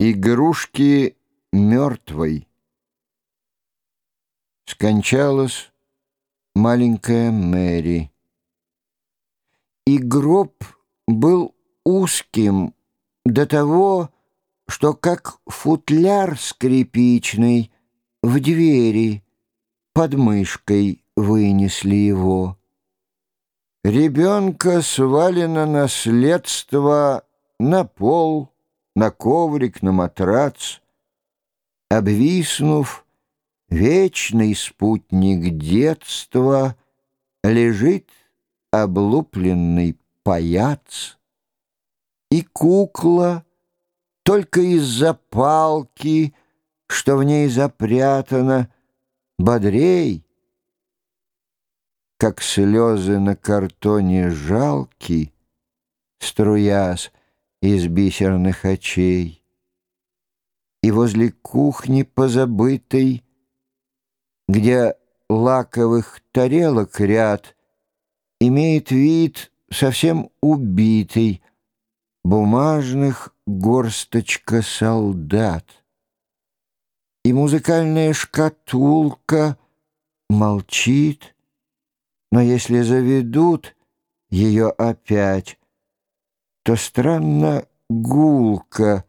Игрушки мертвой. Скончалась маленькая Мэри. И гроб был узким до того, что как футляр скрипичный в двери под мышкой вынесли его. Ребенка свалено наследство на пол, на коврик, на матрац. Обвиснув, вечный спутник детства Лежит облупленный паяц. И кукла только из-за палки, Что в ней запрятано, бодрей, Как слезы на картоне жалки, Струясь из бисерных очей. И возле кухни позабытой, Где лаковых тарелок ряд, Имеет вид совсем убитый, Бумажных горсточка солдат. И музыкальная шкатулка молчит, Но если заведут ее опять, то странно гулко,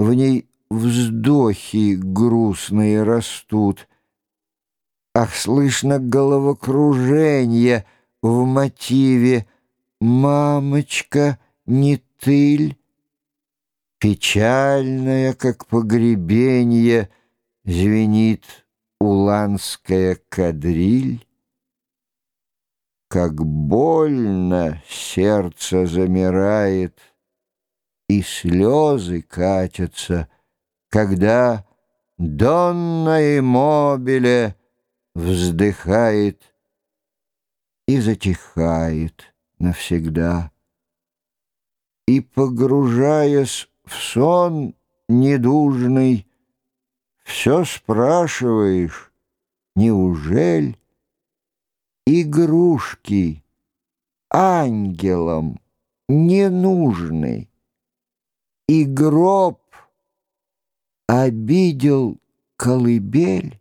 в ней вздохи грустные растут. Ах, слышно головокружение в мотиве «Мамочка, не тыль». Печальная, как погребенье, звенит уланская кадриль. Как больно сердце замирает, И слезы катятся, Когда Донна и мобиле Вздыхает и затихает навсегда. И, погружаясь в сон недужный, Все спрашиваешь, неужели игрушки ангелам не. И гроб обидел колыбель,